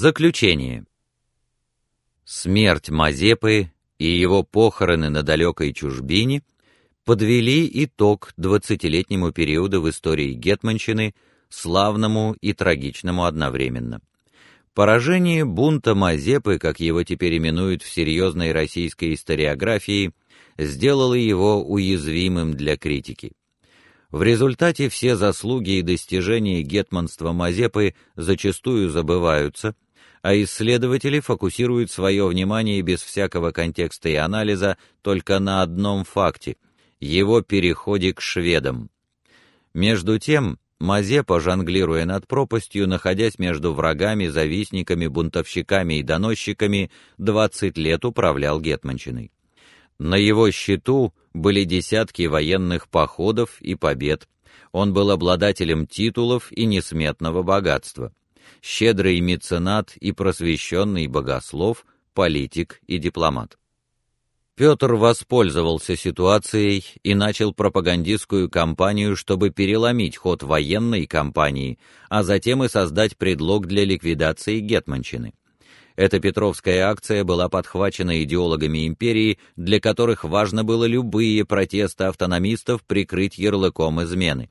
Заключение. Смерть Мазепы и его похороны на далекой чужбине подвели итог двадцатилетнему периоду в истории гетманщины, славному и трагичному одновременно. Поражение бунта Мазепы, как его теперь именуют в серьезной российской историографии, сделало его уязвимым для критики. В результате все заслуги и достижения гетманства Мазепы зачастую забываются, а исследователи фокусируют свое внимание без всякого контекста и анализа только на одном факте его переходе к шведам. Между тем, Мазепа, жонглируя над пропастью, находясь между врагами, завистниками, бунтовщиками и доносчиками, 20 лет управлял гетманщиной. На его счету были десятки военных походов и побед. Он был обладателем титулов и несметного богатства. Щедрый меценат и просвещенный богослов, политик и дипломат. Петр воспользовался ситуацией и начал пропагандистскую кампанию, чтобы переломить ход военной кампании, а затем и создать предлог для ликвидации гетманщины. Эта Петровская акция была подхвачена идеологами империи, для которых важно было любые протесты автономистов прикрыть ярлыком измены.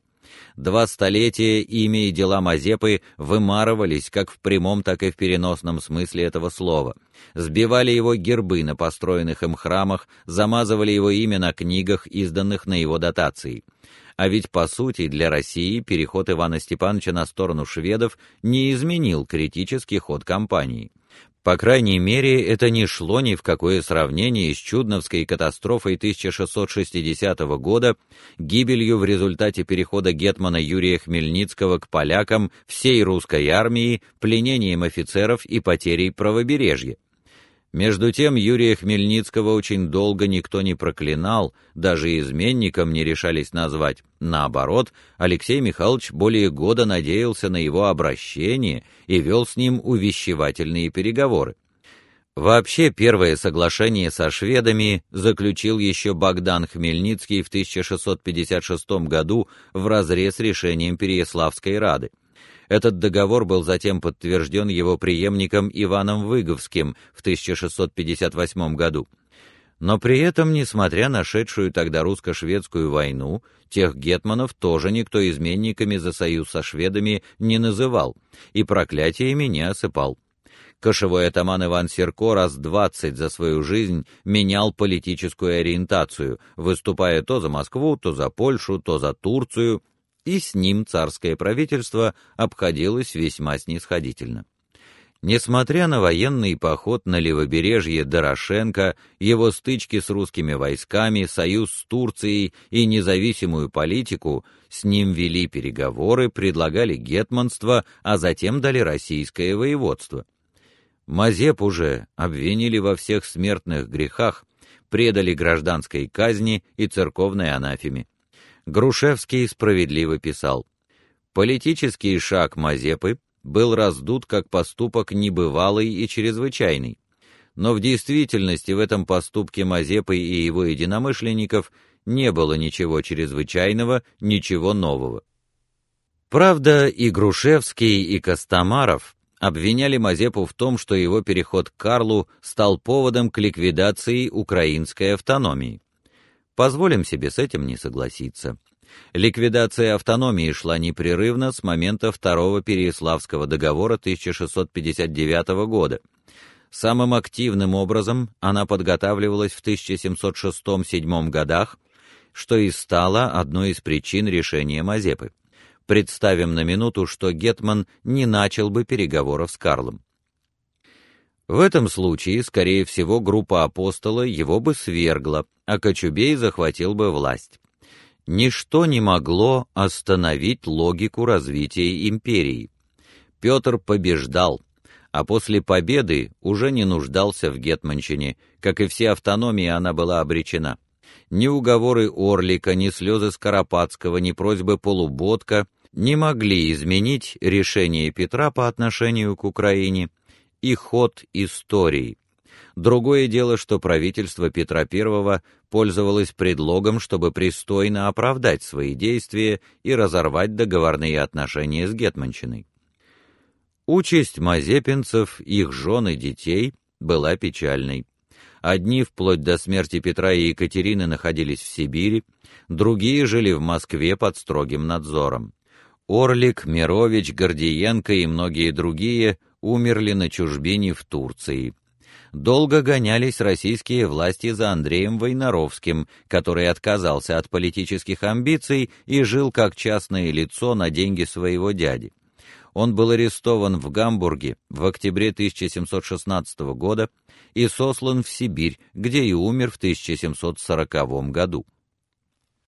Два столетия имя и дела Мазепы вымарывались как в прямом, так и в переносном смысле этого слова. Сбивали его гербы на построенных им храмах, замазывали его имя на книгах, изданных на его дотации. А ведь по сути для России переход Ивана Степановича на сторону шведов не изменил критический ход кампании. По крайней мере, это не шло ни в какое сравнение с чудновской катастрофой 1660 года, гибелью в результате перехода гетмана Юрия Хмельницкого к полякам всей русской армии, пленением офицеров и потерей правобережья. Между тем Юрия Хмельницкого очень долго никто не проклинал, даже изменником не решались назвать. Наоборот, Алексей Михайлович более года надеялся на его обращение и вел с ним увещевательные переговоры. Вообще первое соглашение со шведами заключил еще Богдан Хмельницкий в 1656 году в разрез решением Переяславской рады. Этот договор был затем подтвержден его преемником Иваном Выговским в 1658 году. Но при этом, несмотря на шедшую тогда русско-шведскую войну, тех гетманов тоже никто изменниками за союз со шведами не называл и проклятиями не осыпал. Кошевой атаман Иван Серко раз двадцать за свою жизнь менял политическую ориентацию, выступая то за Москву, то за Польшу, то за Турцию, и с ним царское правительство обходилось весьма снисходительно. Несмотря на военный поход на левобережье Дорошенко, его стычки с русскими войсками, союз с Турцией и независимую политику, с ним вели переговоры, предлагали гетманство, а затем дали российское воеводство. Мазеп уже обвинили во всех смертных грехах, предали гражданской казни и церковной анафеме. Грушевский справедливо писал: "Политический шаг Мазепы был раздут как поступок небывалый и чрезвычайный, но в действительности в этом поступке Мазепы и его единомышленников не было ничего чрезвычайного, ничего нового. Правда, и Грушевский, и Костомаров обвиняли Мазепу в том, что его переход к Карлу стал поводом к ликвидации украинской автономии. Позволим себе с этим не согласиться. Ликвидация автономии шла непрерывно с момента второго Переяславского договора 1659 года. Самым активным образом она подготавливалась в 1706-1707 годах, что и стало одной из причин решения Мазепы. Представим на минуту, что гетман не начал бы переговоров с Карлом. В этом случае, скорее всего, группа апостола его бы свергла, а Кочубей захватил бы власть. Ничто не могло остановить логику развития империи. Петр побеждал, а после победы уже не нуждался в гетманщине, как и все автономии она была обречена. Ни уговоры Орлика, ни слезы Скоропадского, ни просьбы Полуботка не могли изменить решение Петра по отношению к Украине, и ход истории. Другое дело, что правительство Петра I пользовалось предлогом, чтобы пристойно оправдать свои действия и разорвать договорные отношения с гетманщиной. Участь мазепинцев, их жен и детей была печальной. Одни вплоть до смерти Петра и Екатерины находились в Сибири, другие жили в Москве под строгим надзором. Орлик, Мирович, Гордиенко и многие другие умерли на чужбине в Турции. Долго гонялись российские власти за Андреем Войнаровским, который отказался от политических амбиций и жил как частное лицо на деньги своего дяди. Он был арестован в Гамбурге в октябре 1716 года и сослан в Сибирь, где и умер в 1740 году.